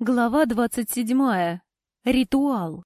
Глава двадцать седьмая. Ритуал.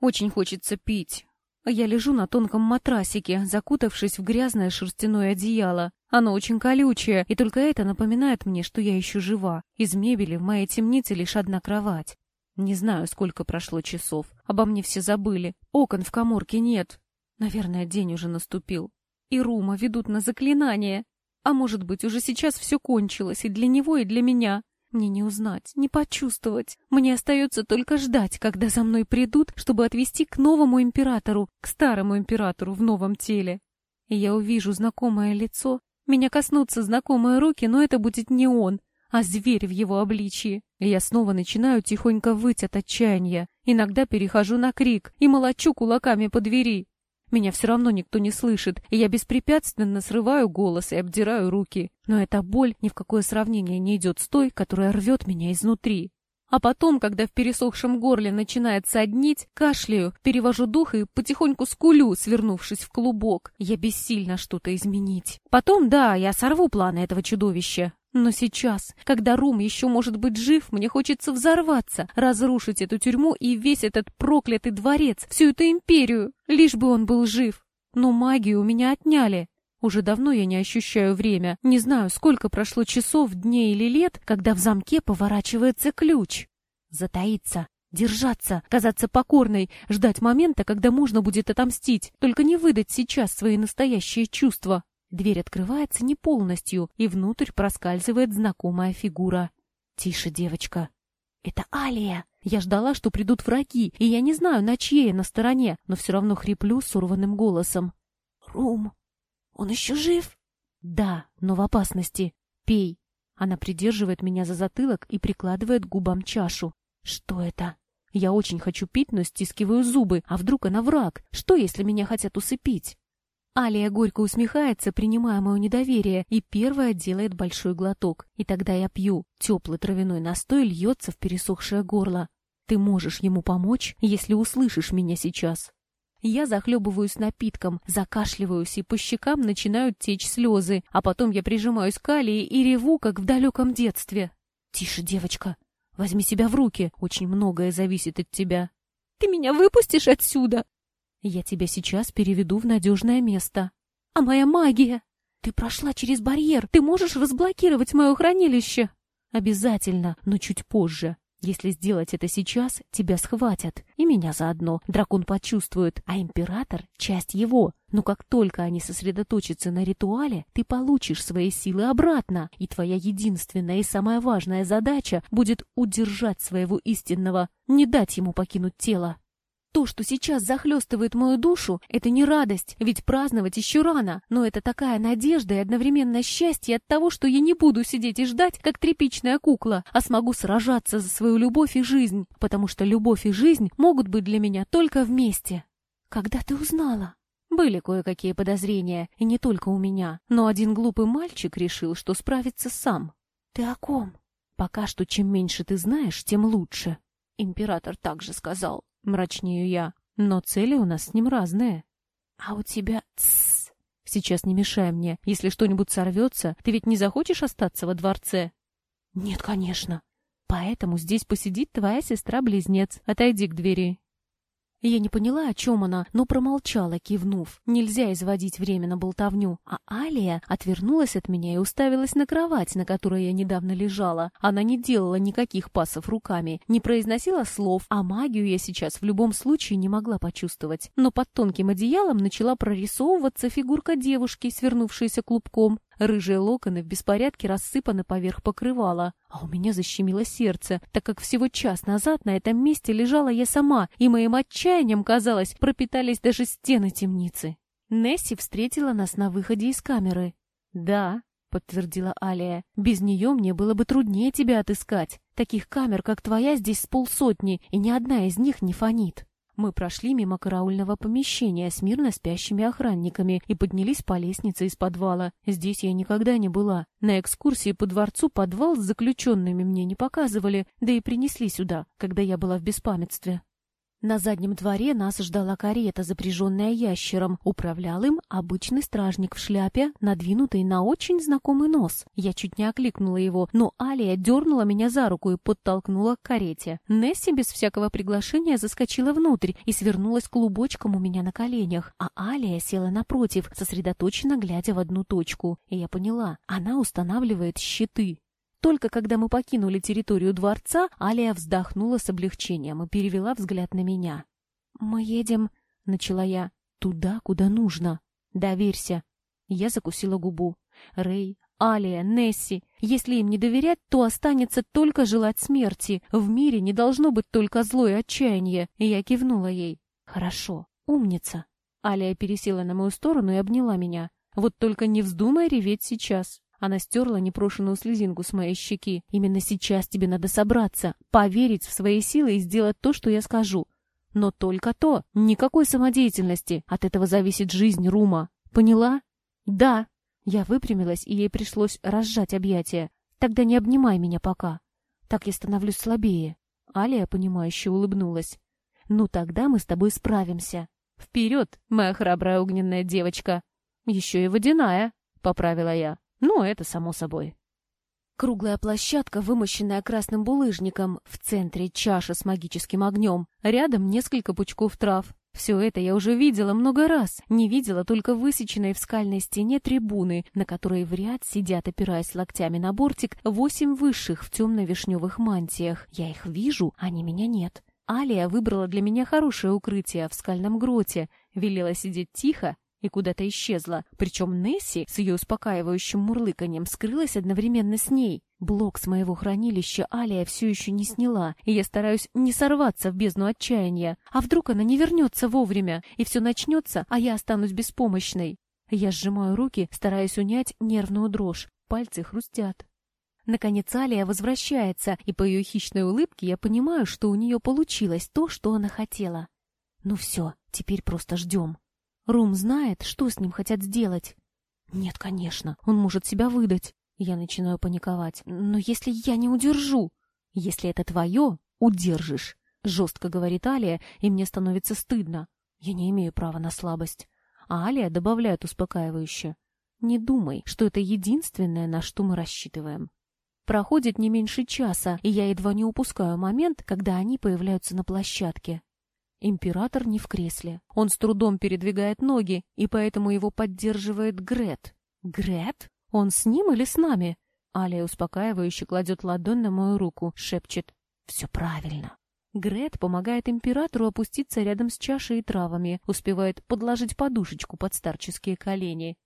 Очень хочется пить. Я лежу на тонком матрасике, закутавшись в грязное шерстяное одеяло. Оно очень колючее, и только это напоминает мне, что я еще жива. Из мебели в моей темнице лишь одна кровать. Не знаю, сколько прошло часов. Обо мне все забыли. Окон в коморке нет. Наверное, день уже наступил. И Рума ведут на заклинание. А может быть, уже сейчас все кончилось и для него, и для меня. Мне не узнать, не почувствовать. Мне остается только ждать, когда за мной придут, чтобы отвезти к новому императору, к старому императору в новом теле. И я увижу знакомое лицо, меня коснутся знакомые руки, но это будет не он, а зверь в его обличии. И я снова начинаю тихонько выть от отчаяния. Иногда перехожу на крик и молочу кулаками по двери. Меня все равно никто не слышит, и я беспрепятственно срываю голос и обдираю руки. Но эта боль ни в какое сравнение не идет с той, которая рвет меня изнутри. А потом, когда в пересохшем горле начинает соднить, кашляю, перевожу дух и потихоньку скулю, свернувшись в клубок. Я бессильна что-то изменить. Потом, да, я сорву планы этого чудовища. Но сейчас, когда Рум еще может быть жив, мне хочется взорваться, разрушить эту тюрьму и весь этот проклятый дворец, всю эту империю, лишь бы он был жив. Но магию у меня отняли. Уже давно я не ощущаю время, не знаю, сколько прошло часов, дней или лет, когда в замке поворачивается ключ. Затаиться, держаться, казаться покорной, ждать момента, когда можно будет отомстить, только не выдать сейчас свои настоящие чувства. Дверь открывается не полностью, и внутрь проскальзывает знакомая фигура. «Тише, девочка!» «Это Алия!» Я ждала, что придут враги, и я не знаю, на чьей на стороне, но все равно хриплю сорванным голосом. «Рум, он еще жив?» «Да, но в опасности. Пей!» Она придерживает меня за затылок и прикладывает к губам чашу. «Что это?» Я очень хочу пить, но стискиваю зубы. А вдруг она враг? Что, если меня хотят усыпить? Алия горько усмехается, принимая мое недоверие, и первая делает большой глоток. И тогда я пью. Теплый травяной настой льется в пересохшее горло. Ты можешь ему помочь, если услышишь меня сейчас. Я захлебываюсь напитком, закашливаюсь, и по щекам начинают течь слезы, а потом я прижимаюсь к Алии и реву, как в далеком детстве. «Тише, девочка, возьми себя в руки, очень многое зависит от тебя». «Ты меня выпустишь отсюда?» Я тебя сейчас переведу в надежное место. А моя магия? Ты прошла через барьер. Ты можешь разблокировать мое хранилище? Обязательно, но чуть позже. Если сделать это сейчас, тебя схватят. И меня заодно. Дракон почувствует, а император — часть его. Но как только они сосредоточатся на ритуале, ты получишь свои силы обратно. И твоя единственная и самая важная задача будет удержать своего истинного, не дать ему покинуть тело. То, что сейчас захлестывает мою душу, это не радость, ведь праздновать еще рано, но это такая надежда и одновременно счастье от того, что я не буду сидеть и ждать, как тряпичная кукла, а смогу сражаться за свою любовь и жизнь, потому что любовь и жизнь могут быть для меня только вместе. Когда ты узнала? Были кое-какие подозрения, и не только у меня, но один глупый мальчик решил, что справится сам. Ты о ком? Пока что чем меньше ты знаешь, тем лучше. Император также сказал. Мрачнею я. Но цели у нас с ним разные. А у тебя... Тссс. Сейчас не мешай мне. Если что-нибудь сорвется, ты ведь не захочешь остаться во дворце? Нет, конечно. Поэтому здесь посидит твоя сестра-близнец. Отойди к двери. Я не поняла, о чем она, но промолчала, кивнув. Нельзя изводить время на болтовню. А Алия отвернулась от меня и уставилась на кровать, на которой я недавно лежала. Она не делала никаких пасов руками, не произносила слов, а магию я сейчас в любом случае не могла почувствовать. Но под тонким одеялом начала прорисовываться фигурка девушки, свернувшаяся клубком. Рыжие локоны в беспорядке рассыпаны поверх покрывала. А у меня защемило сердце, так как всего час назад на этом месте лежала я сама, и моим отчаянием, казалось, пропитались даже стены темницы. Несси встретила нас на выходе из камеры. «Да», — подтвердила Алия, — «без нее мне было бы труднее тебя отыскать. Таких камер, как твоя, здесь с полсотни, и ни одна из них не фонит». Мы прошли мимо караульного помещения с мирно спящими охранниками и поднялись по лестнице из подвала. Здесь я никогда не была. На экскурсии по дворцу подвал с заключенными мне не показывали, да и принесли сюда, когда я была в беспамятстве. На заднем дворе нас ждала карета, запряженная ящером. Управлял им обычный стражник в шляпе, надвинутый на очень знакомый нос. Я чуть не окликнула его, но Алия дернула меня за руку и подтолкнула к карете. Несси без всякого приглашения заскочила внутрь и свернулась клубочком у меня на коленях, а Алия села напротив, сосредоточенно глядя в одну точку. И я поняла, она устанавливает щиты. Только когда мы покинули территорию дворца, Алия вздохнула с облегчением и перевела взгляд на меня. «Мы едем», — начала я, — «туда, куда нужно. Доверься». Я закусила губу. Рэй, Алия, Несси. Если им не доверять, то останется только желать смерти. В мире не должно быть только зло и отчаяние. Я кивнула ей. «Хорошо, умница». Алия пересела на мою сторону и обняла меня. «Вот только не вздумай реветь сейчас. Она стерла непрошенную слезинку с моей щеки. «Именно сейчас тебе надо собраться, поверить в свои силы и сделать то, что я скажу. Но только то, никакой самодеятельности. От этого зависит жизнь Рума. Поняла?» «Да». Я выпрямилась, и ей пришлось разжать объятия. «Тогда не обнимай меня пока. Так я становлюсь слабее». Алия, понимающе улыбнулась. «Ну тогда мы с тобой справимся». «Вперед, моя храбрая огненная девочка!» «Еще и водяная», — поправила я. Ну, это само собой. Круглая площадка, вымощенная красным булыжником, в центре чаша с магическим огнем, рядом несколько пучков трав. Все это я уже видела много раз, не видела только высеченной в скальной стене трибуны, на которой в ряд сидят, опираясь локтями на бортик, восемь высших в темно-вишневых мантиях. Я их вижу, они меня нет. Алия выбрала для меня хорошее укрытие в скальном гроте, велела сидеть тихо и куда-то исчезла. Причем Несси с ее успокаивающим мурлыканьем скрылась одновременно с ней. Блок с моего хранилища Алия все еще не сняла, и я стараюсь не сорваться в бездну отчаяния. А вдруг она не вернется вовремя, и все начнется, а я останусь беспомощной? Я сжимаю руки, стараясь унять нервную дрожь. Пальцы хрустят. Наконец Алия возвращается, и по ее хищной улыбке я понимаю, что у нее получилось то, что она хотела. Ну все, теперь просто ждем. Рум знает, что с ним хотят сделать. Нет, конечно, он может себя выдать. Я начинаю паниковать. Но если я не удержу? Если это твое, удержишь. Жестко говорит Алия, и мне становится стыдно. Я не имею права на слабость. А Алия добавляет успокаивающе. Не думай, что это единственное, на что мы рассчитываем. Проходит не меньше часа, и я едва не упускаю момент, когда они появляются на площадке. Император не в кресле. Он с трудом передвигает ноги, и поэтому его поддерживает Грет. Грет? Он с ним или с нами? Алия успокаивающе кладет ладонь на мою руку, шепчет. Все правильно. Грет помогает императору опуститься рядом с чашей и травами, успевает подложить подушечку под старческие колени.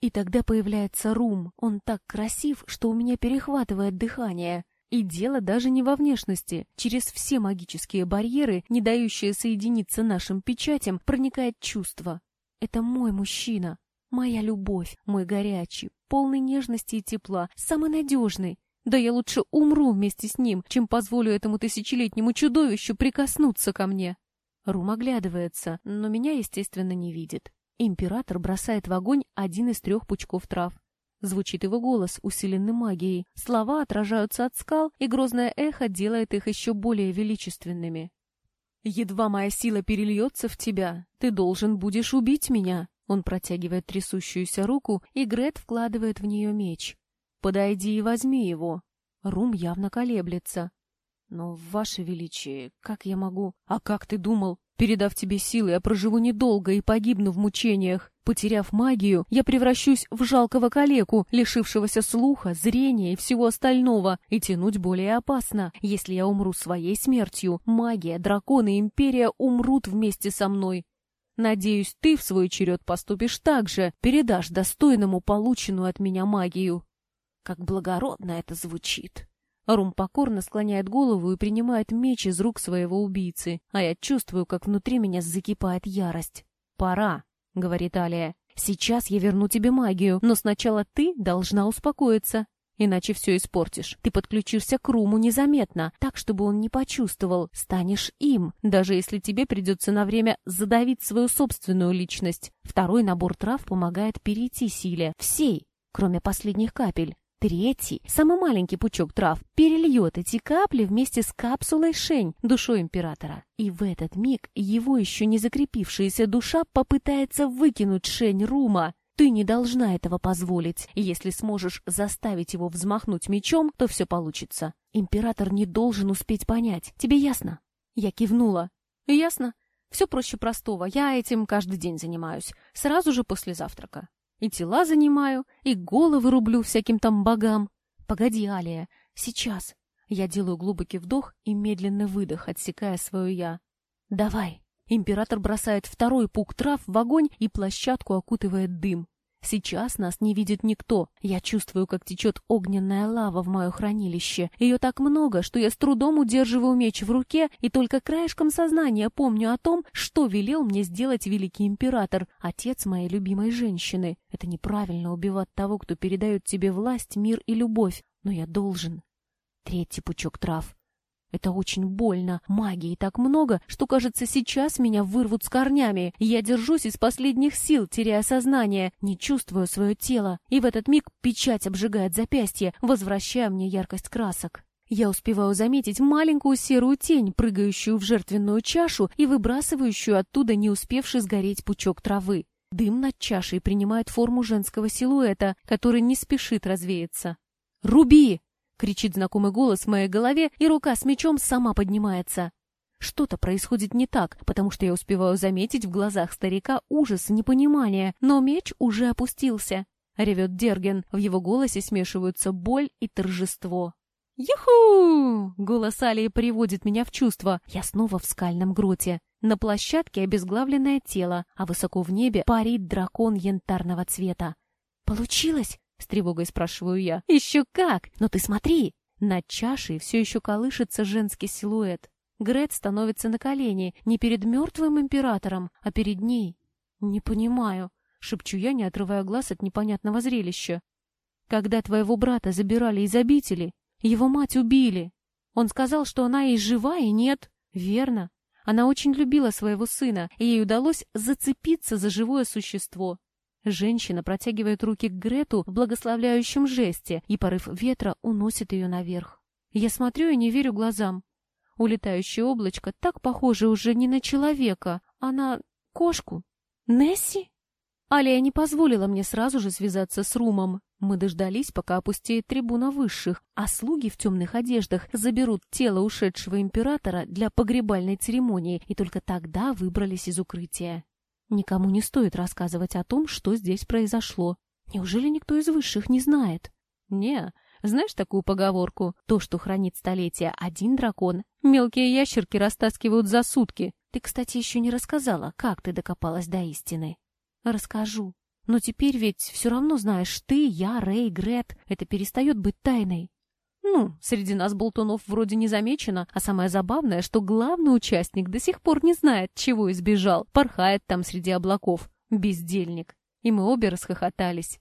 И тогда появляется Рум. Он так красив, что у меня перехватывает дыхание. И дело даже не во внешности. Через все магические барьеры, не дающие соединиться нашим печатям, проникает чувство. Это мой мужчина, моя любовь, мой горячий, полный нежности и тепла, самый надежный. Да я лучше умру вместе с ним, чем позволю этому тысячелетнему чудовищу прикоснуться ко мне. Рум оглядывается, но меня, естественно, не видит. Император бросает в огонь один из трех пучков трав. Звучит его голос, усиленный магией. Слова отражаются от скал, и грозное эхо делает их еще более величественными. «Едва моя сила перельется в тебя, ты должен будешь убить меня!» Он протягивает трясущуюся руку, и Грет вкладывает в нее меч. «Подойди и возьми его!» Рум явно колеблется. «Но, Ваше Величие, как я могу...» «А как ты думал? Передав тебе силы, я проживу недолго и погибну в мучениях. Потеряв магию, я превращусь в жалкого калеку, лишившегося слуха, зрения и всего остального, и тянуть более опасно. Если я умру своей смертью, магия, драконы и империя умрут вместе со мной. Надеюсь, ты в свой черед поступишь так же, передашь достойному полученную от меня магию. Как благородно это звучит. Рум покорно склоняет голову и принимает меч из рук своего убийцы, а я чувствую, как внутри меня закипает ярость. «Пора», — говорит Алия. «Сейчас я верну тебе магию, но сначала ты должна успокоиться, иначе все испортишь. Ты подключишься к Руму незаметно, так, чтобы он не почувствовал. Станешь им, даже если тебе придется на время задавить свою собственную личность. Второй набор трав помогает перейти силе, всей, кроме последних капель. Третий, самый маленький пучок трав, перельет эти капли вместе с капсулой Шень, душой императора. И в этот миг его еще не закрепившаяся душа попытается выкинуть Шень Рума. Ты не должна этого позволить. Если сможешь заставить его взмахнуть мечом, то все получится. Император не должен успеть понять. Тебе ясно? Я кивнула. Ясно. Все проще простого. Я этим каждый день занимаюсь. Сразу же после завтрака. И тела занимаю, и головы рублю всяким там богам. Погоди, Алия, сейчас. Я делаю глубокий вдох и медленный выдох, отсекая свое «я». Давай. Император бросает второй пук трав в огонь и площадку окутывает дым. Сейчас нас не видит никто. Я чувствую, как течет огненная лава в мое хранилище. Ее так много, что я с трудом удерживаю меч в руке и только краешком сознания помню о том, что велел мне сделать великий император, отец моей любимой женщины. Это неправильно убивать того, кто передает тебе власть, мир и любовь. Но я должен. Третий пучок трав. Это очень больно. Магии так много, что, кажется, сейчас меня вырвут с корнями. Я держусь из последних сил, теряя сознание, не чувствую свое тело. И в этот миг печать обжигает запястье, возвращая мне яркость красок. Я успеваю заметить маленькую серую тень, прыгающую в жертвенную чашу и выбрасывающую оттуда не успевший сгореть пучок травы. Дым над чашей принимает форму женского силуэта, который не спешит развеяться. «Руби!» Кричит знакомый голос в моей голове, и рука с мечом сама поднимается. Что-то происходит не так, потому что я успеваю заметить в глазах старика ужас и непонимание, но меч уже опустился. Ревет Дерген, в его голосе смешиваются боль и торжество. «Юху!» — голос Алии приводит меня в чувство. Я снова в скальном гроте. На площадке обезглавленное тело, а высоко в небе парит дракон янтарного цвета. «Получилось?» — с тревогой спрашиваю я. «Еще как! Но ты смотри!» Над чашей все еще колышется женский силуэт. Грет становится на колени не перед мертвым императором, а перед ней. «Не понимаю», — шепчу я, не отрывая глаз от непонятного зрелища. «Когда твоего брата забирали из обители, его мать убили. Он сказал, что она и жива, и нет. Верно. Она очень любила своего сына, и ей удалось зацепиться за живое существо. Женщина протягивает руки к Грету в благословляющем жесте, и порыв ветра уносит ее наверх. Я смотрю и не верю глазам. Улетающее облачко так похоже уже не на человека, а на кошку. Несси? Алия не позволила мне сразу же связаться с Румом. Мы дождались, пока опустеет трибуна высших, а слуги в темных одеждах заберут тело ушедшего императора для погребальной церемонии, и только тогда выбрались из укрытия. Никому не стоит рассказывать о том, что здесь произошло. Неужели никто из высших не знает? Не, знаешь такую поговорку? То, что хранит столетия один дракон, мелкие ящерки растаскивают за сутки. Ты, кстати, еще не рассказала, как ты докопалась до истины. Расскажу. Но теперь ведь все равно знаешь ты, я, Рэй, Грет. Это перестает быть тайной. Ну, среди нас болтунов вроде не замечено, а самое забавное, что главный участник до сих пор не знает, чего избежал, порхает там среди облаков. Бездельник. И мы обе расхохотались.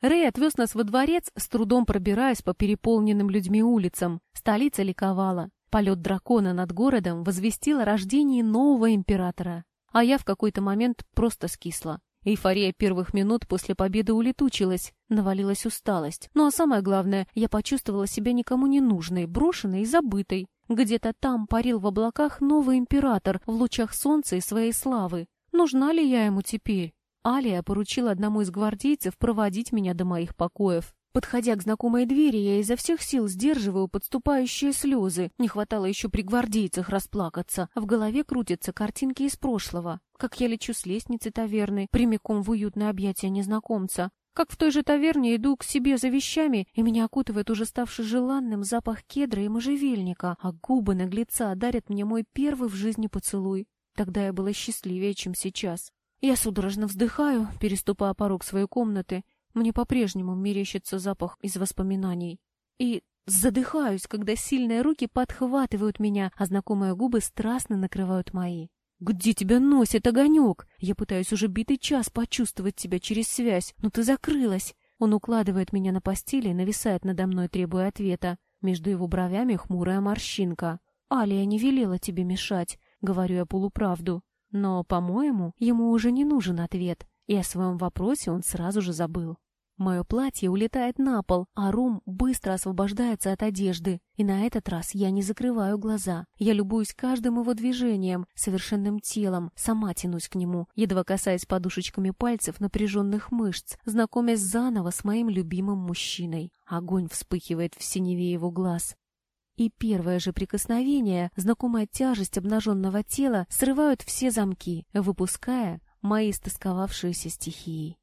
Рэй отвез нас во дворец, с трудом пробираясь по переполненным людьми улицам. Столица ликовала. Полет дракона над городом возвестил о рождении нового императора. А я в какой-то момент просто скисла. Эйфория первых минут после победы улетучилась, навалилась усталость. Ну а самое главное, я почувствовала себя никому не нужной, брошенной и забытой. Где-то там парил в облаках новый император в лучах солнца и своей славы. Нужна ли я ему теперь? Алия поручила одному из гвардейцев проводить меня до моих покоев. Подходя к знакомой двери, я изо всех сил сдерживаю подступающие слезы. Не хватало еще при гвардейцах расплакаться. В голове крутятся картинки из прошлого. Как я лечу с лестницы таверны, прямиком в уютное объятие незнакомца. Как в той же таверне иду к себе за вещами, и меня окутывает уже ставший желанным запах кедра и можжевельника, а губы наглеца дарят мне мой первый в жизни поцелуй. Тогда я была счастливее, чем сейчас. Я судорожно вздыхаю, переступая порог своей комнаты, мне по-прежнему мерещится запах из воспоминаний. И задыхаюсь, когда сильные руки подхватывают меня, а знакомые губы страстно накрывают мои. «Где тебя носит огонек? Я пытаюсь уже битый час почувствовать тебя через связь, но ты закрылась». Он укладывает меня на постели и нависает надо мной, требуя ответа. Между его бровями хмурая морщинка. «Алия не велела тебе мешать», — говорю я полуправду. Но, по-моему, ему уже не нужен ответ, и о своем вопросе он сразу же забыл. Мое платье улетает на пол, а Рум быстро освобождается от одежды. И на этот раз я не закрываю глаза. Я любуюсь каждым его движением, совершенным телом, сама тянусь к нему, едва касаясь подушечками пальцев напряженных мышц, знакомясь заново с моим любимым мужчиной. Огонь вспыхивает в синеве его глаз. И первое же прикосновение, знакомая тяжесть обнаженного тела, срывают все замки, выпуская мои истосковавшиеся стихии.